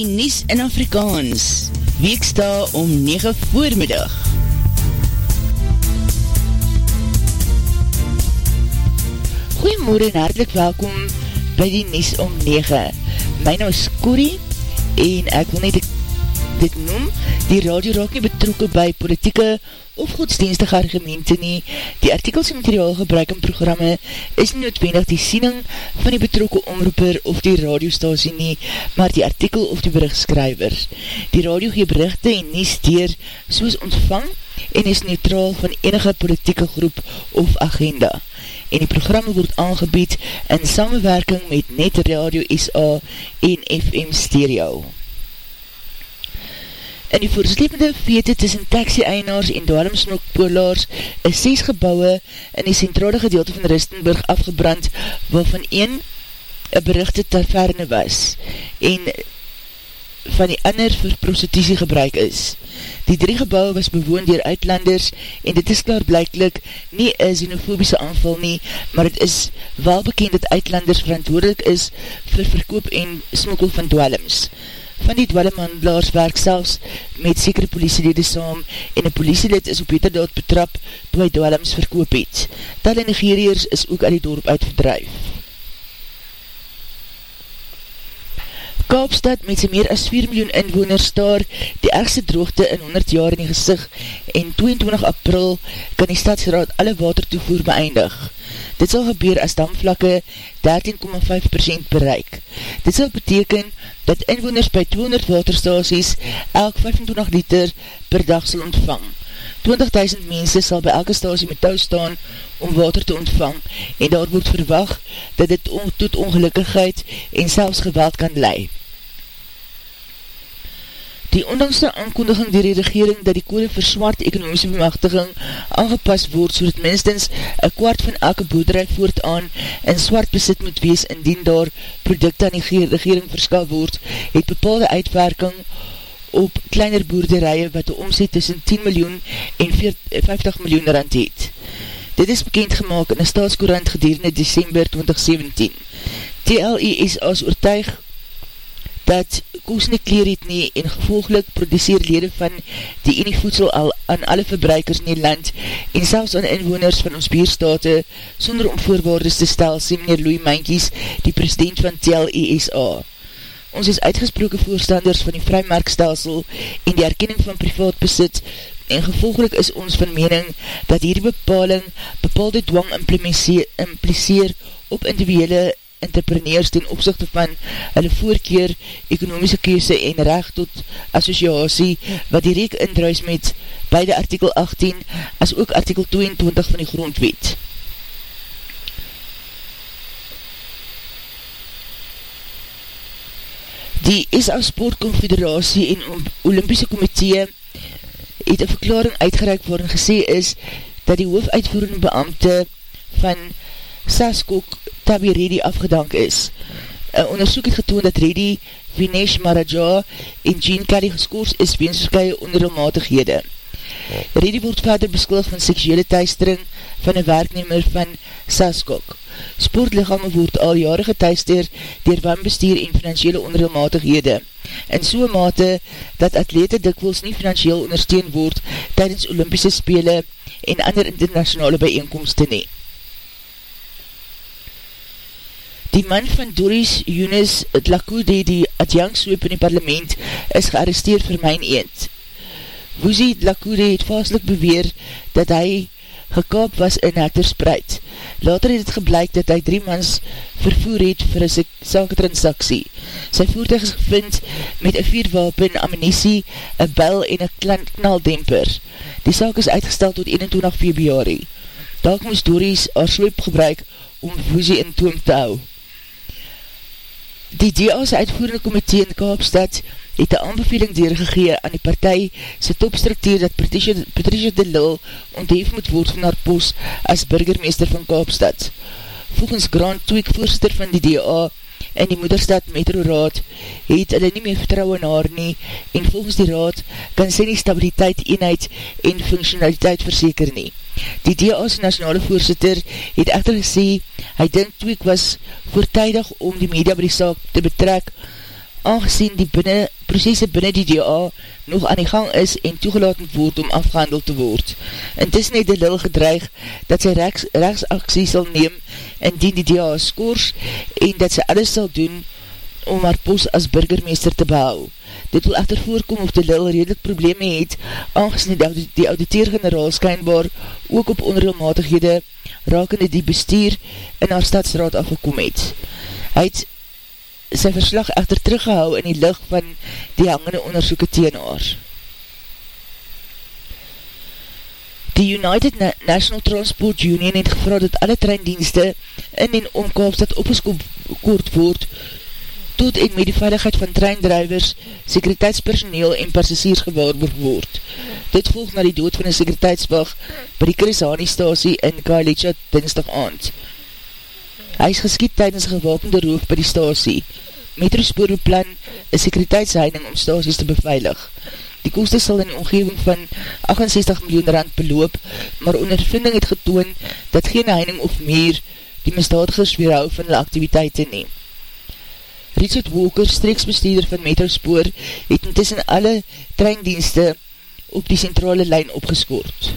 die Nies in Afrikaans. Weeksta om 9 voormiddag. Goeiemorgen en hartelijk welkom by die Nies om 9. My naam is Corrie en ek wil net dit noem, die radio raak nie betrokken by politieke of godsdienstige argumente nie. Die artikels en materiaal gebruik in programme is nie noodwendig die siening van die betrokke omroeper of die radiostasie nie, maar die artikel of die berichtskryver. Die radio gee berichte en nie steer soos ontvang en is neutraal van enige politieke groep of agenda. En die programme word aangebied in samenwerking met Net Radio SA en FM Stereo. In die voorslepende vete tussen taxi-einaars en dwarmsnokpolaars is 6 gebouwe in die centrale gedeelte van Ristenburg afgebrand, waarvan een een berichte taverne was en van die ander vir prostitutie gebruik is. Die drie gebouwe was bewoond dier uitlanders en dit is klaar blijklik nie een xenofobische aanval nie, maar het is wel bekend dat uitlanders verantwoordelik is vir verkoop en smokkel van dwellings van die dwellemandelaars werk selfs met sekere politielede saam en een politielid is op heterdaad betrap toe hy dwellems verkoop het. Tal en Nigeriërs is ook uit die dorp uitverdruif. Kaapstad met sy meer as 4 miljoen inwoners daar die ergste droogte in 100 jaar in die gezicht en 22 april kan die stadsraad alle watertoevoer beëindig. Dit sal gebeur as damvlakke 13,5% bereik. Dit sal beteken dat inwoners by 200 waterstasies elk 25 liter per dag sal ontvang. 20.000 mense sal by elke stasie met touw staan om water te ontvang en daar word verwag dat dit on tot ongelukkigheid en selfs geweld kan leid. Die ondankste aankondiging dier die regering dat die kode vir swart ekonomische bemachtiging aangepas word so dat minstens een kwart van elke boerderij voortaan in swart besit moet wees indien daar producte aan die regering verskal word, het bepaalde uitwerking op kleiner boerderijen wat die omzet tussen 10 miljoen en 50 miljoen rand het. Dit is bekend gemaakt in een staatskorant gedurende december 2017. TLI is as oortuig dat koos nie kleer het nie en gevolglik produceer lede van die enie voedsel al aan alle verbruikers in die land en selfs aan inwoners van ons bierstate sonder om voorwaardes te stel, sê meneer Louis Mankies, die president van TLESA. Ons is uitgesproke voorstanders van die vrymarkstelsel en die erkenning van privaat besit en gevolglik is ons van mening dat hierdie bepaling bepaalde dwang impliseer op individuele entrepreneurs ten opzichte van hulle voorkeer, ekonomiese keuse en recht tot associatie wat direct indruis met beide artikel 18 as ook artikel 22 van die grondwet. Die SA Sport Confederatie en Olympische Komitee het een verklaring uitgereik waarin gesê is dat die hoofuitvoerende beambte van Saskok Tabi Reddy afgedank is. Een onderzoek het getoond dat Reddy, Vinesh Maraja en Jean Kelly geskoors is weens verskye onderdelmatighede. Reddy word verder beskuldig van seksuele thuistering van een werknemer van Saskok. Sportlichamme word al jare gethuister dier wanbestuur en financiële onderdelmatighede. In soe mate dat atlete dikwels nie financieel ondersteun word tydens Olympische Spele en ander internationale bijeenkomste neem. Die man van Doris Younes Dlakude, die adjangsloop in die parlement, is gearresteerd vir myn eend. Woosie Dlakude het vastelijk beweer dat hy gekaap was in Hectorspreid. Later het het gebleik dat hy drie mans vervoer het vir een saketransaksie. Sy voertuig is gevind met een vierwapen, ammunisie, een bel en een knaldemper. Die saak is uitgesteld tot 21 februari. Daak moes Doris haar sloop gebruik om Woosie in toom te hou. Die DA's uitvoerende komitee in Kaapstad het een aanbeveling deurgegee aan die partij sy topstruktuur dat Patricia, Patricia de Lille onthef moet word van haar post as burgermeester van Kaapstad. Volgens Grant Tweek, voorzitter van die DA en die moederstad Metro Raad, het hulle nie meer vertrouw in haar nie en volgens die raad kan sy nie stabiliteit, eenheid en functionaliteit verseker nie. Die DA's nationale voorzitter het echter gesê, hy dink Tweek was voortijdig om die media by die saak te betrek, aangezien die binnen, processe binnen die DA nog aan die gang is en toegelaten word om afgehandeld te word. Intussen het die lil gedreig dat sy rechts, rechtsaksie sal neem indien die DA skoors en dat sy alles sal doen om haar post as burgermeester te behou. Dit wil echter voorkom of die lil redelijk probleme het, aangezien die, die auditeer-generaal skynbaar ook op onreelmatighede rakende die bestuur in haar stadsraad afgekom het. Hy het sy verslag echter teruggehou in die licht van die hangende onderzoeken teen haar. Die United National Transport Union het gevra dat alle treindienste in en om Kaapstad opgeskoord word tot en met die veiligheid van treindrijvers, sekuriteitspersoneel en passasiers gewaarborg word. Dit volg na die dood van een sekuriteitswag by die Chrisani stasie in Kailicha dinsdag aand. Hy is geskiet tydens gewapende roof by die stasie. Metrospoor beplan een sekuriteitsheining om stasies te beveilig. Die koste sal in die omgeving van 68 miljoen rand beloop, maar ondervinding het getoon dat geen heining of meer die misdadigers weerhou van die activiteite neem. Richard Walker, streeksbestuurder van Metrospoor, het intussen alle treindienste op die centrale lijn opgeskoord.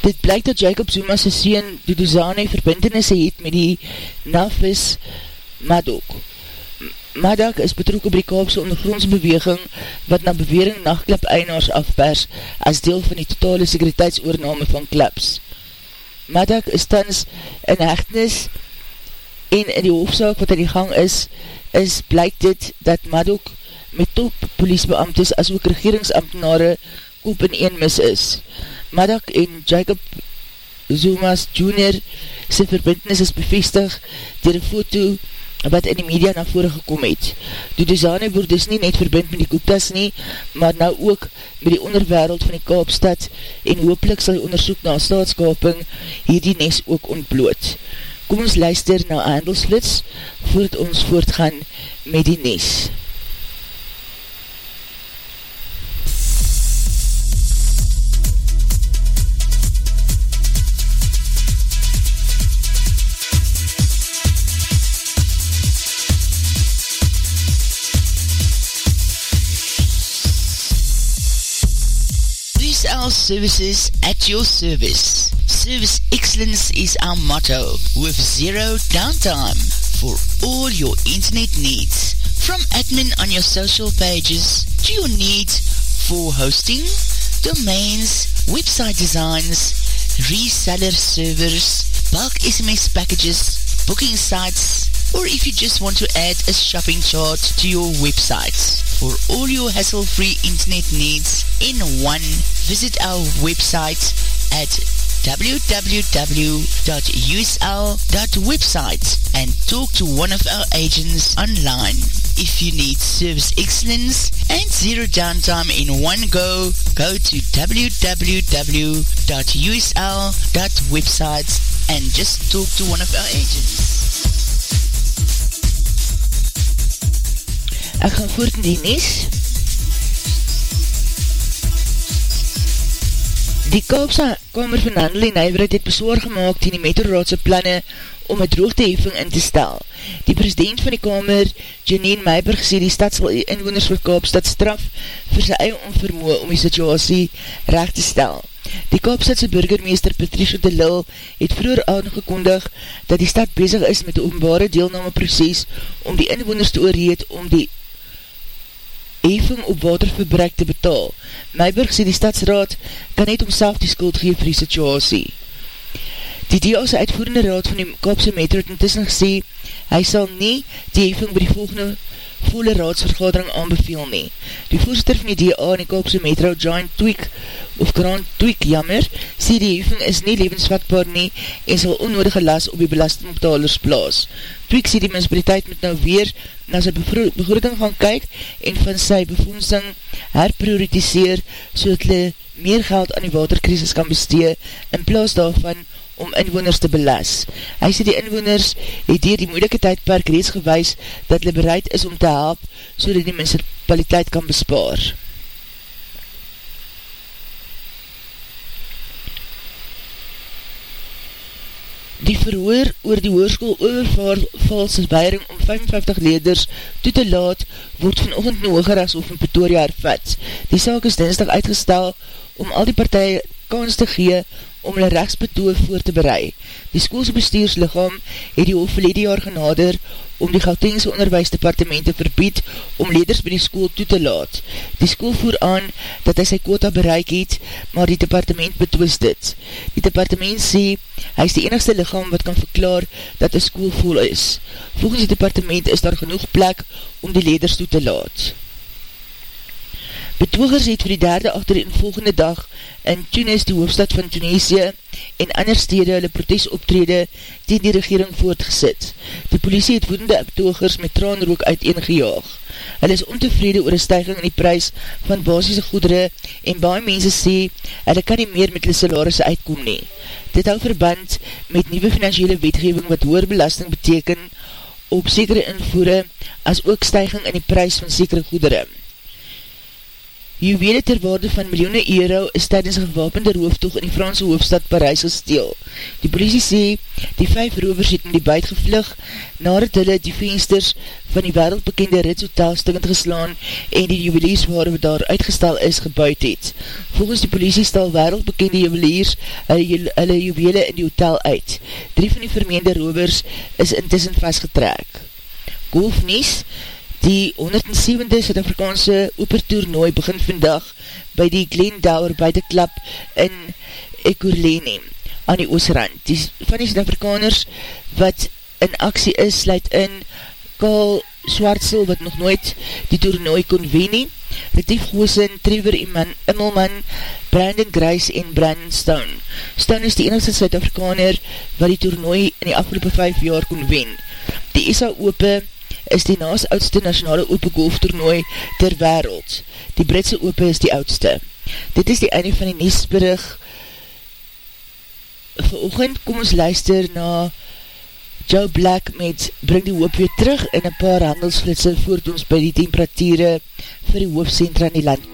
Dit blyk dat Jacob Zuma's sien Duduzane verbindenisse het met die Nafis Madok. Madak is betroek op die Kaapse ondergrondsbeweging wat na bewering nachtklap einaars afpers as deel van die totale sekuriteitsoorname van klaps. Madak is tans in hechtnis en in die hoofdzaak wat in die gang is, is blyk dit dat Madok met top poliesbeamtes as ook regeringsambtenare koop in een mis is. Madok en Jacob Zuma's Jr. sy verbindnis is bevestig dier een foto wat in die media na vore gekom het. Dudezane word dus nie net verbind met die Kooptas nie, maar nou ook met die onderwereld van die Kaapstad en hoopelik sal die onderzoek na staatskaping hierdie nes ook ontbloot. Kom ons luister na Handelsflits voordat ons voortgaan met die nes. Our services at your service. Service excellence is our motto with zero downtime for all your internet needs. From admin on your social pages to your needs for hosting, domains, website designs, reseller servers, bulk SMS packages, booking sites, or if you just want to add a shopping chart to your website. For all your hassle-free internet needs in one, visit our website at www.usl.website and talk to one of our agents online. If you need service excellence and zero downtime in one go, go to www.usl.website and just talk to one of our agents. Ek gaan voort in die nies. Die Kaapse Kamer van Handel en Nijverheid het beswaar gemaakt in die metroraadse planne om een droogteheffing in te stel. Die president van die Kamer, Janine Meiberg, sê die stad sal inwoners vir Kaapstad straf vir sy eie onvermoe om die situasie recht te stel. Die Kaapstadse burgermeester Patricia de Lille het vroeger aangekondig dat die stad bezig is met die openbare deelname proces om die inwoners te oorreed om die heffing op waterverbruik te betaal. Meiburg sê die stadsraad kan net omself die skuld geef vir die situasie. Die DA's uitvoerende raad van die Kaapse Metro het intussen gesê, hy sal nie die heffing by die volgende volle raadsvergadering aanbeveel nie. Die voorzitter van die DA in die Kaapse Metro, John Tweak, of Grant Tweak, jammer, sê die heffing is nie levensvatbaar nie en sal onnodige las op die belastingbetalers plaas. Tweak sê die municipaliteit moet nou weer na sy begroting gaan kyk en van sy befondsing herprioritiseer so dat hulle meer geld aan die waterkrisis kan bestee in plaas daarvan om inwoners te belas. Hy sê die inwoners het dier die moeilike tydperk reeds gewys dat hulle bereid is om te help so dat die municipaliteit kan bespaar. Die verhoor oor die hoerskoel overvalse weiring om 55 leders toe te laat word vanochtend in Hoogeras of in Pretoria hervat. Die saak is dinsdag uitgestel om al die partij kans te gee om hulle rechtsbetoe voor te berei. Die skoolse bestuurslichaam het die hoofd verlede jaar genader om die Gautengse onderwijsdepartement te verbied om leders by die school toe te laat. Die school voer aan dat hy sy quota bereik het, maar die departement betwis dit. Die departement sê, hy is die enigste lichaam wat kan verklaar dat die school vol is. Volgens die departement is daar genoeg plek om die leders toe te laat. Betogers het vir die derde achter en volgende dag in Tunis, die hoofdstad van Tunesië, en ander stede hulle protesoptrede tegen die regering voortgesit. Die politie het woedende betogers met traanrook uiteengejaag. Hulle is ontevrede oor een stijging in die prijs van basisse goedere en baie mense sê, hulle kan nie meer met hulle salaris uitkom nie. Dit hou verband met nieuwe financiële wetgeving wat hoer belasting beteken op sekere invoere as ook stijging in die prijs van sekere goedere. Juwele ter waarde van miljoene euro is een gewapende rooftoog in die Franse hoofdstad Parijs gesteel. Die politie sê, die vijf rovers het in die buit gevlug, nadat hulle die vensters van die wereldbekende Ritz Hotel stikkend geslaan en die juweliers waar wat daar uitgestel is, gebuit het. Volgens die politie stel wereldbekende juweliers hulle, juwele in die hotel uit. Drie van die vermeende rovers is intussen vastgetrek. Golf Nies, Die 107e Zuid-Afrikaanse Opertoernooi begin vandag by die Glendower by de klap in Ekurlene aan die Oosrand. Die van die Zuid-Afrikaners wat in aksie is, sluit in Karl Swartsel wat nog nooit die toernooi kon wen nie. Retief Goosen, Trevor Immelman, Brandon Grice en Brandon Stone. Stone is die enigste Zuid-Afrikaner wat die toernooi in die afgelopen 5 jaar kon wen. Die ESA Ope is die naas oudste nationale open golf toernooi ter wereld. Die Britse open is die oudste. Dit is die einde van die Niesburg. Veroogend kom ons luister na Joe Black met Bring die Hoop weer terug in een paar handelsflitse voort ons by die temperatuur vir die hoofdcentra in die land.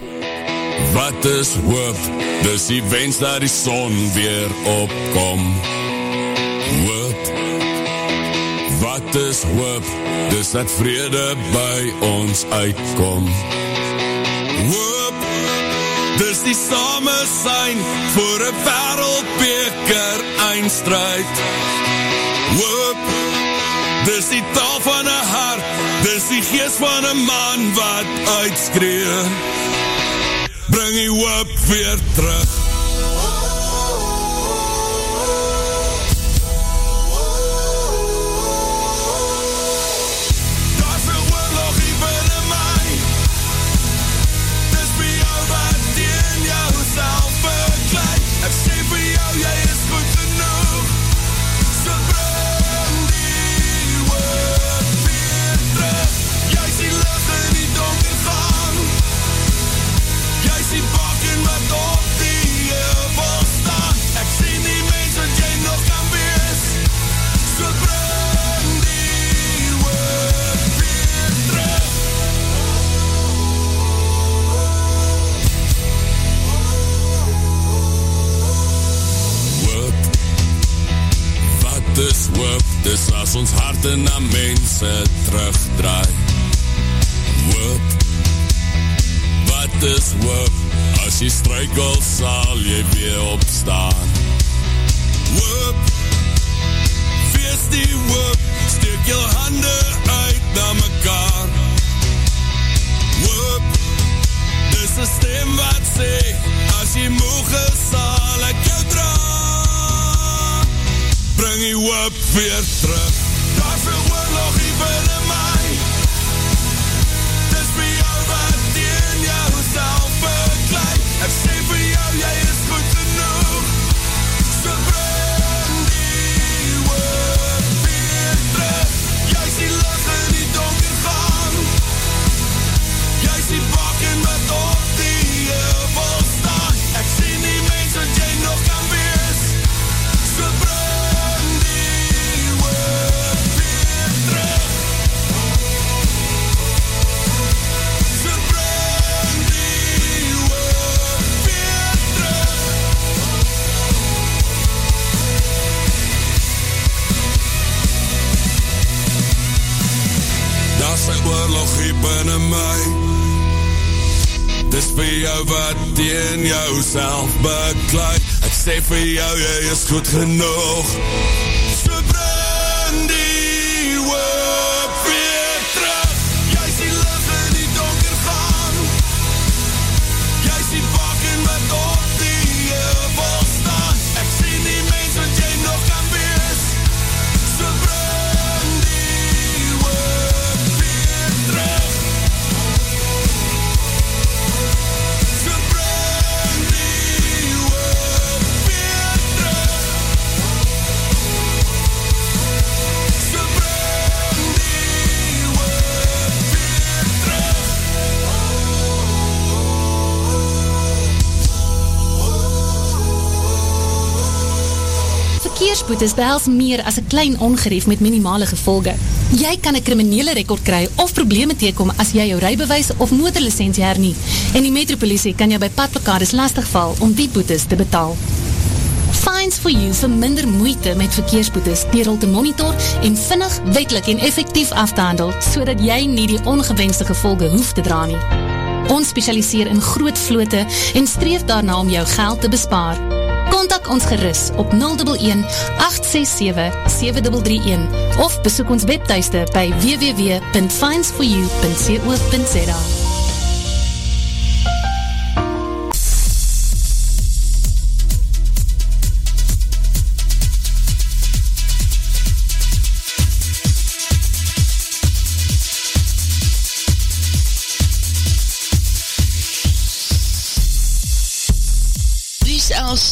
Wat is hoop? Dis die wens dat die son weer opkom. Hoop Wat is hoop, dis dat vrede by ons uitkom. Hoop, dis die same sein, voor een wereldbeker eindstrijd. Hoop, dis die taal van een hart, dis die geest van een man wat uitskree. Bring die hoop weer terug. Struikel sal jy weer opstaan. Hoop. Wees die hoop. Steek jou hande uit na mekaar. Hoop. Dis een stem wat sê As jy moog is sal ek jou draai bring die hoop weer terug. Daar veel vir jou wat teen jou self bekleid Ek sê vir jou, jy is goed genoeg Verkeersboetes behels meer as 'n klein ongerief met minimale gevolge. Jy kan 'n kriminele rekord kry of probleme teekom as jy jou rybewys of motorlisensie hernie. En die metropolisie kan jou by padplekades lastigval om die boetes te betaal. Fines for You verminder moeite met verkeersboetes hul te monitor en vinnig, wetlik en effektief af te handel sodat jy nie die ongewenste gevolge hoef te dra nie. Ons spesialiseer in groot vlote en streef daarna om jou geld te bespaar. Contact ons gerus op 011 867 7331 of besoek ons webtuiste by www.finds4u.co.za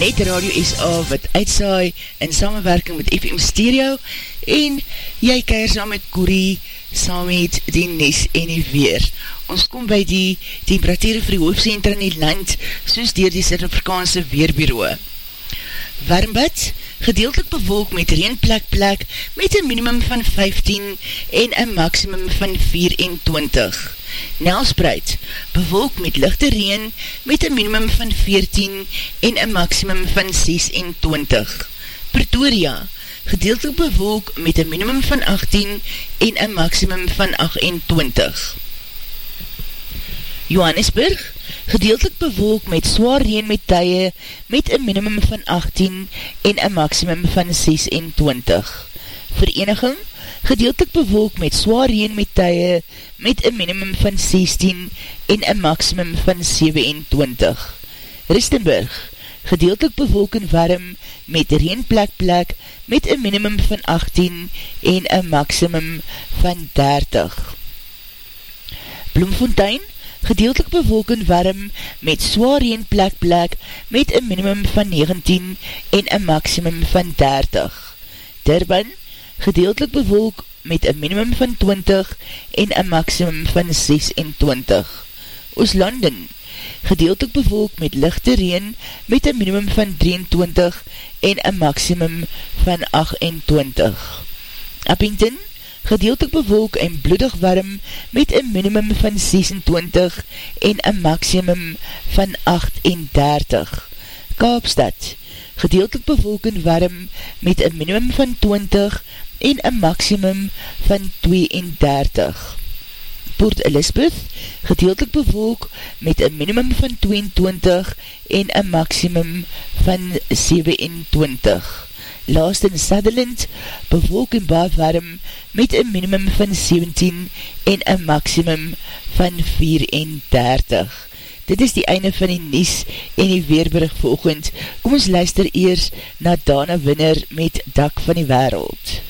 Net Radio SA wat uitsaai in samenwerking met FM Stereo en jy keir saam met Corrie, saam met die Nes en die Weer. Ons kom by die temperatuur vir die hoofdcentra in die land soos dier die Zuid-Afrikaanse Weerbureau. Warmbad, gedeeltelik bewolk met reenplek plek met een minimum van 15 en een maximum van 24. Nelspreid, bewolk met lichte reen met een minimum van 14 en een maximum van 26. Pretoria, gedeeltelik bewolk met een minimum van 18 en een maximum van 28. Johannesburg, gedeeltelik bewolk met zwaar reen met tye met een minimum van 18 en een maximum van 26. Vereniging, gedeeltelik bewolk met zwaar reen met tye met een minimum van 16 en een maximum van 27. Ristenburg, gedeeltelik bewolk en warm met reenplek plek met een minimum van 18 en een maximum van 30. Bloemfontein, gedeeltelik bewolk en warm met zwaar reen plek plek met een minimum van 19 en een maximum van 30. Durban, gedeeltelik bewolk met een minimum van 20 en een maximum van 26. Ooslanden, gedeeltelik bewolk met lichte reen met een minimum van 23 en een maximum van 28. Abington, gedeeltelik bewolk en bloedig warm met een minimum van 26 en een maximum van 38. Kaapstad, gedeeltelik bewolk en warm met een minimum van 20 en een maximum van 32. Port Elizabeth, gedeeltelik bewolk met een minimum van 22 en een maximum van 27. Last in Sutherland, bewolk en baar warm met een minimum van 17 en een maximum van 34. Dit is die einde van die Nies en die Weerbrug volgend. Kom ons luister eers na Dana Winner met Dak van die Wereld.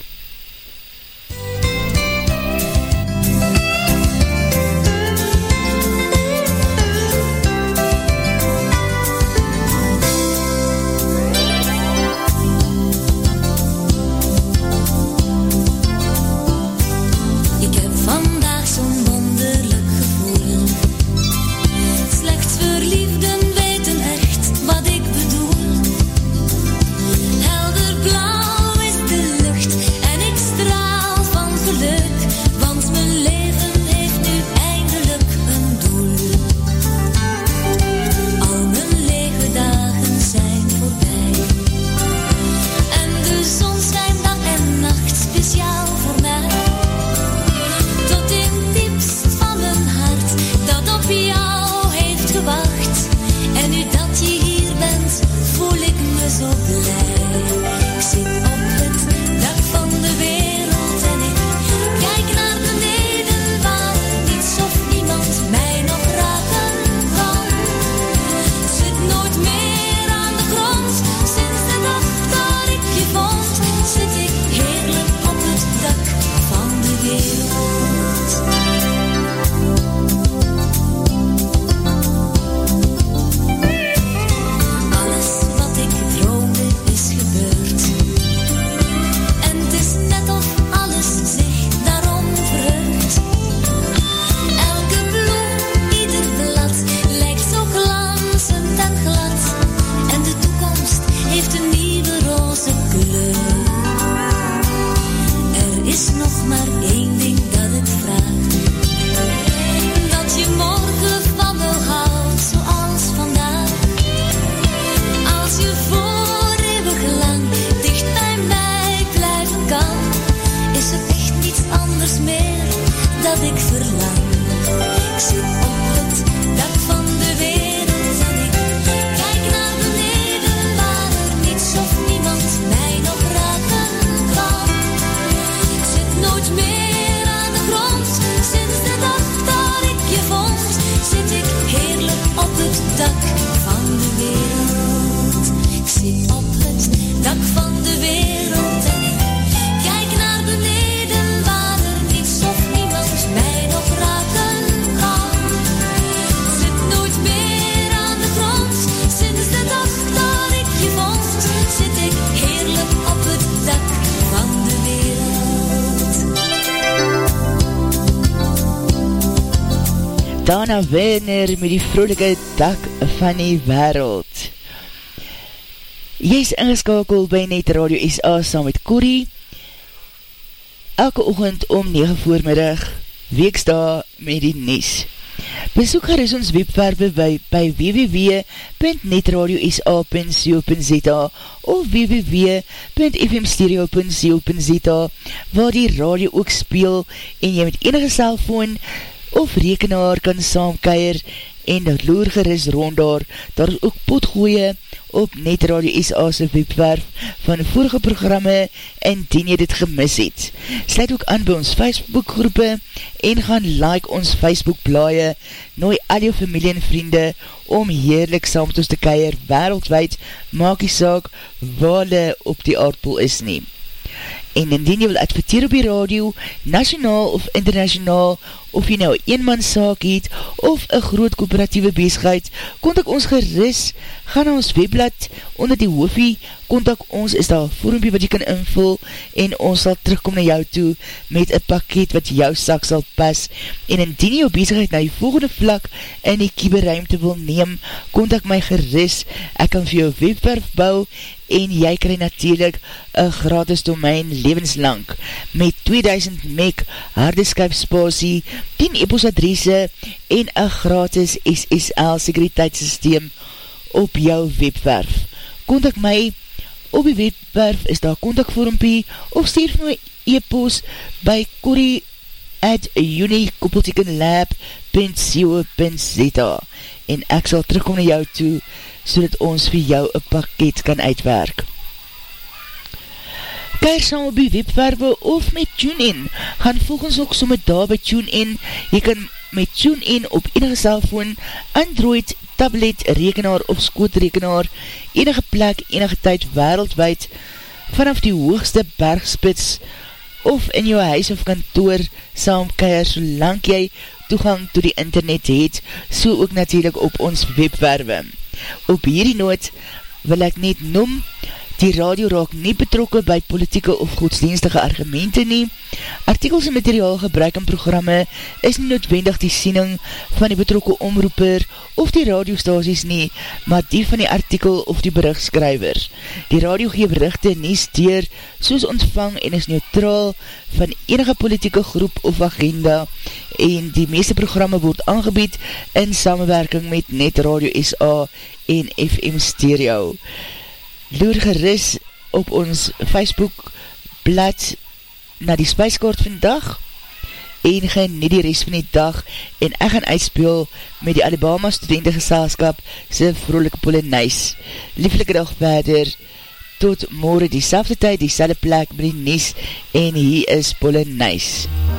ek verlang. Dana Wenner met die vrolike dak van die wereld. Jy is ingeskakel by Net Radio SA saam met Corrie. Elke oogend om 9 voormiddag, weeksta met die Nies. Besoek haar is ons webwerwe by, by www.netradiosa.co.za of www.fmstereo.co.za waar die radio ook speel en jy met enige cellfoon of rekenaar kan saamkeier en dat loer geris rond daar, daar is ook potgooie op Net Radio SA's webwerf van vorige programme en dien jy dit gemis het. Sluit ook aan by ons Facebook groepe en gaan like ons Facebook blaie, nooi al jou familie en vriende om heerlik saam met ons te keier wereldwijd, maak die saak waar op die aardpool is neem. En indien jy wil adverteer op die radio, nationaal of internationaal, of jy nou een man saak het, of een groot kooperatieve bezigheid, kontak ons geris, ga na ons webblad, onder die hoofie, kontak ons, is daar vormpie wat jy kan invul, en ons sal terugkom na jou toe, met een pakket wat jou sak sal pas, en indien jou bezigheid na die volgende vlak, in die kieberuimte wil neem, kontak my geris, ek kan vir jou webwerf bou, en jy krij natuurlijk een gratis domein levenslang met 2000 meg harde skype spasie, 10 e-post adresse en een gratis SSL sekuriteitssysteem op jou webwerf. Contact my op die webwerf is daar contactvormpie of stuur my e-post by Corrie at unikoppeltekenlab.co.za en ek sal terugkom na jou toe so dat ons vir jou een pakket kan uitwerk. Keir saam op die webwerwe of met TuneIn, gaan volgens ook so met daar by TuneIn, jy kan met TuneIn op enige cellfoon, Android, tablet, rekenaar of skootrekenaar, enige plek, enige tyd, wereldwijd, vanaf die hoogste bergspits, of in jou huis of kantoor, saam keir, solang jy toegang to die internet het, so ook natuurlijk op ons webwerwe. Op hierdie noot wil ek net noem, die radio raak nie betrokke by politieke of godsdienstige argumente nie. Artikels en materiaal gebruik in programme is nie noodwendig die siening van die betrokke omroeper of die radiostasies nie, maar die van die artikel of die berichtskrywer. Die radio geef berichte nie steer soos ontvang en is neutraal van enige politieke groep of agenda en die meeste programme word aangebied in samenwerking met Net Radio SA en FM Stereo loer geris op ons Facebook blad na die spijskaart vandag en geniet die rest van die dag en ek gaan uitspeel met die Alabama studentengeselskap sy vrolike Polonaise. Lieflike dag verder, tot morgen die selfde tyd, die selfde plek met die Nies en hier is Polonaise. MUZIEK